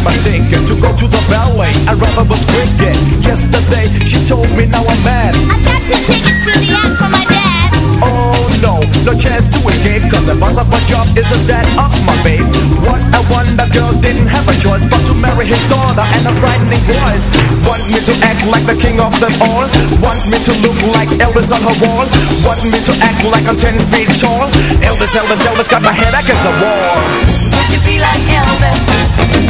got my ticket to go to the ballet. I rather was cricket. Yesterday, she told me now I'm mad. I got two tickets to the act from my dad. Oh no, no chance to escape Cause the boss of my job isn't that of my babe What a wonder girl didn't have a choice But to marry his daughter and a frightening voice Want me to act like the king of them all Want me to look like Elvis on her wall Want me to act like I'm ten feet tall Elvis, Elvis, Elvis got my head against the wall Could you be like Elvis?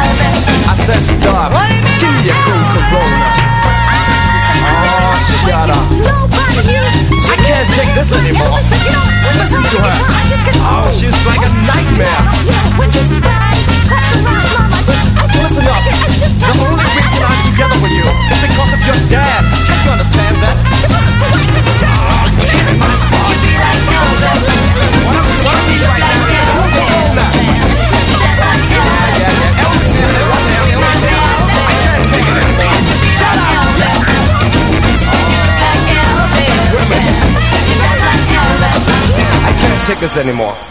I said stop, give me a cool Corona Oh, shut up. I can't take this anymore Listen to her. Anymore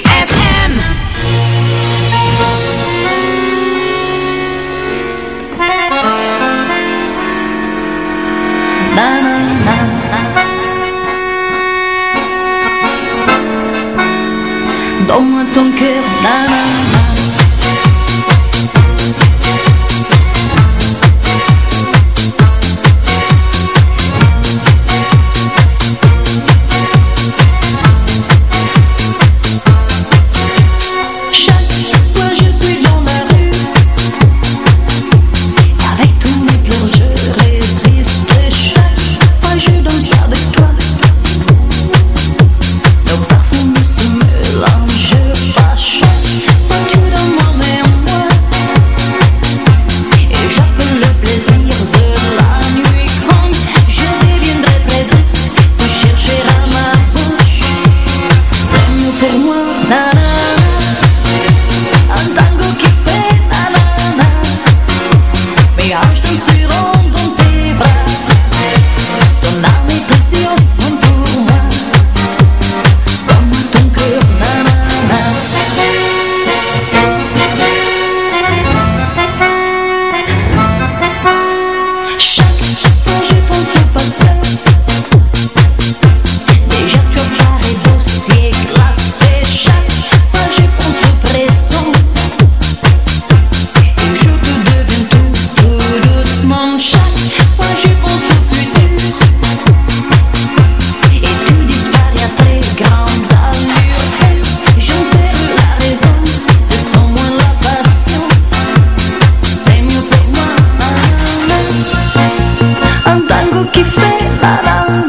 qui fait madame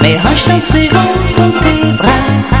Mais hoche dan dans tes bras.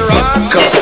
Rock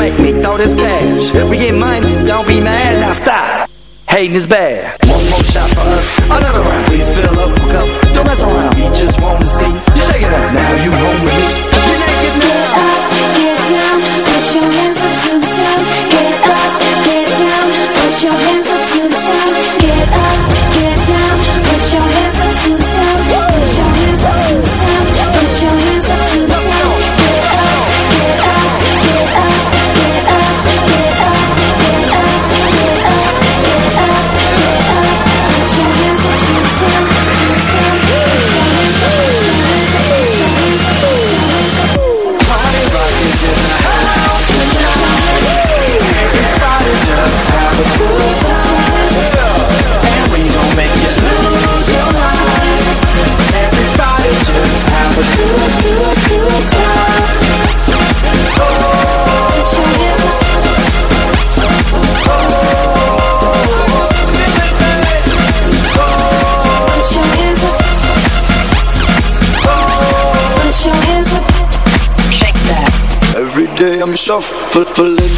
this cash. We get money, don't be mad, now stop. Hating is bad. One more shot for us, another round. Please fill up a cup, don't mess around. We just want full,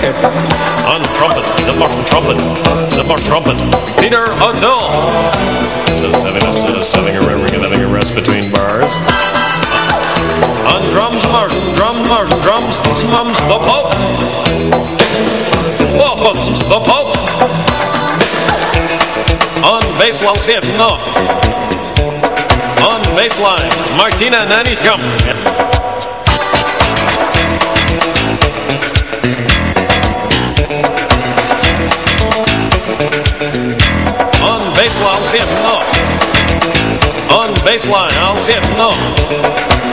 On trumpet, the Martin trumpet, the Martin trumpet, Peter O'Toole. Just having a just having a having having a rest between bars. On drums, Martin, drum, Martin, drums, mums, the Pope. Oh, the Pope. On bass, I'll see it, no. On baseline, Martina Nani's come. I'll no. On baseline, I'll it, no.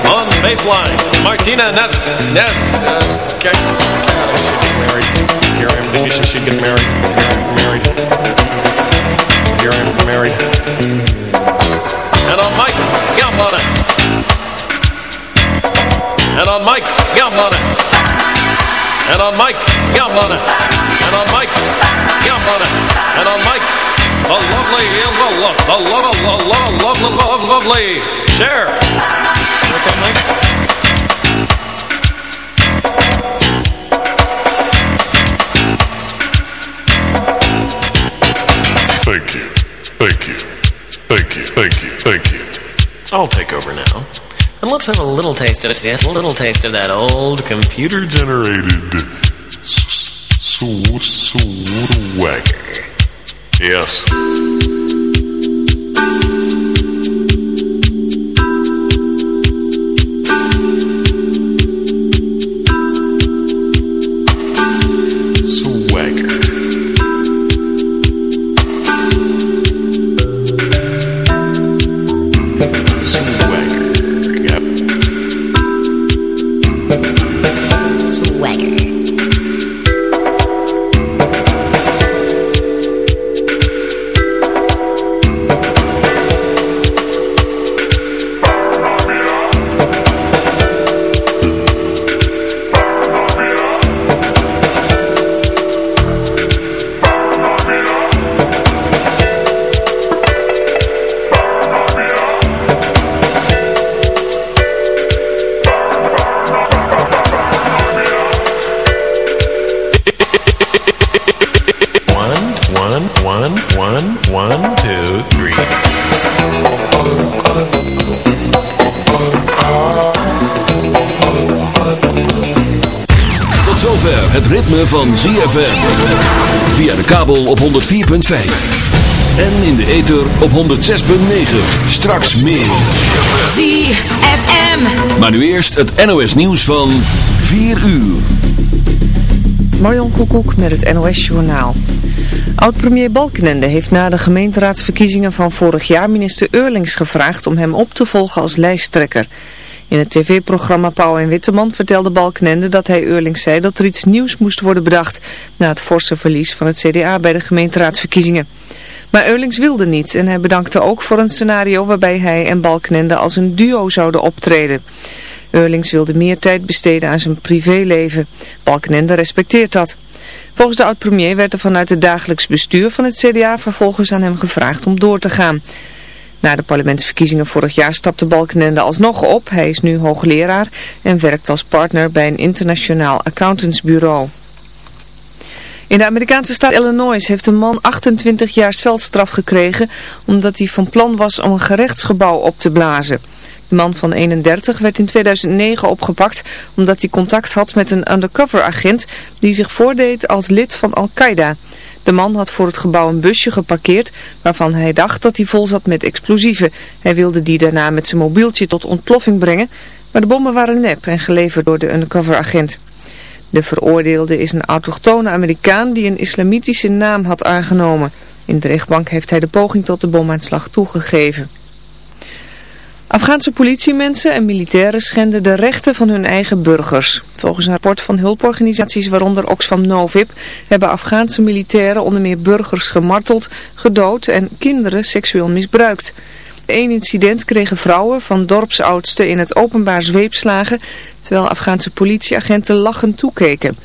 On baseline, Martina Nan... Nan... Uh, okay. God, I married. Here I am, she should get married. Here am, married. Here I am, married. And on Mike, yum on it. And on Mike, yum on it. And on Mike, yum on it. And on Mike, yum on it. And on Mike, the lovely, the lovely, the lovely, the lovely, lovely, lovely, share. Okay, Mike. Thank you. Thank you. Thank you. Thank you. Thank you. I'll take over now. And let's have a little taste of it. Yes, a little taste of that old computer Generated swagger. Yes. Kabel op 104.5. En in de ether op 106.9. Straks meer. ZFM. Maar nu eerst het NOS nieuws van 4 uur. Marion Koekoek met het NOS Journaal. Oud-premier Balkenende heeft na de gemeenteraadsverkiezingen van vorig jaar minister Eurlings gevraagd om hem op te volgen als lijsttrekker. In het tv-programma Pauw en Witteman vertelde Balkenende dat hij Eurlings zei dat er iets nieuws moest worden bedacht na het forse verlies van het CDA bij de gemeenteraadsverkiezingen. Maar Eurlings wilde niet en hij bedankte ook voor een scenario waarbij hij en Balkenende als een duo zouden optreden. Eurlings wilde meer tijd besteden aan zijn privéleven. Balkenende respecteert dat. Volgens de oud-premier werd er vanuit het dagelijks bestuur van het CDA vervolgens aan hem gevraagd om door te gaan. Na de parlementsverkiezingen vorig jaar stapte Balkenende alsnog op. Hij is nu hoogleraar en werkt als partner bij een internationaal accountantsbureau. In de Amerikaanse staat Illinois heeft een man 28 jaar celstraf gekregen omdat hij van plan was om een gerechtsgebouw op te blazen. De man van 31 werd in 2009 opgepakt omdat hij contact had met een undercover agent die zich voordeed als lid van Al-Qaeda. De man had voor het gebouw een busje geparkeerd waarvan hij dacht dat hij vol zat met explosieven. Hij wilde die daarna met zijn mobieltje tot ontploffing brengen, maar de bommen waren nep en geleverd door de undercover agent. De veroordeelde is een autochtone Amerikaan die een islamitische naam had aangenomen. In de rechtbank heeft hij de poging tot de bomaanslag toegegeven. Afghaanse politiemensen en militairen schenden de rechten van hun eigen burgers. Volgens een rapport van hulporganisaties waaronder Oxfam Novib hebben Afghaanse militairen onder meer burgers gemarteld, gedood en kinderen seksueel misbruikt. Eén incident kregen vrouwen van dorpsoudsten in het openbaar zweepslagen, terwijl Afghaanse politieagenten lachend toekeken.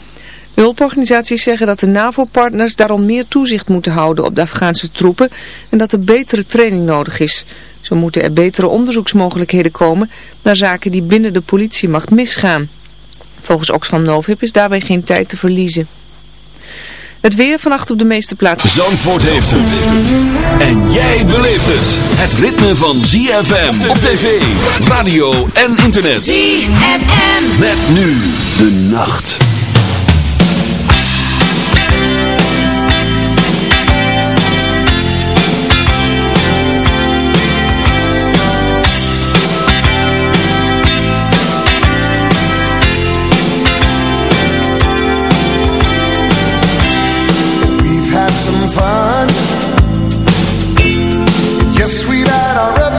Hulporganisaties zeggen dat de NAVO-partners daarom meer toezicht moeten houden op de Afghaanse troepen en dat er betere training nodig is. Zo moeten er betere onderzoeksmogelijkheden komen naar zaken die binnen de politiemacht misgaan. Volgens Oxfam Novib is daarbij geen tijd te verliezen. Het weer vannacht op de meeste plaatsen. Zandvoort heeft het. En jij beleeft het. Het ritme van ZFM op tv, radio en internet. ZFM. Met nu de nacht.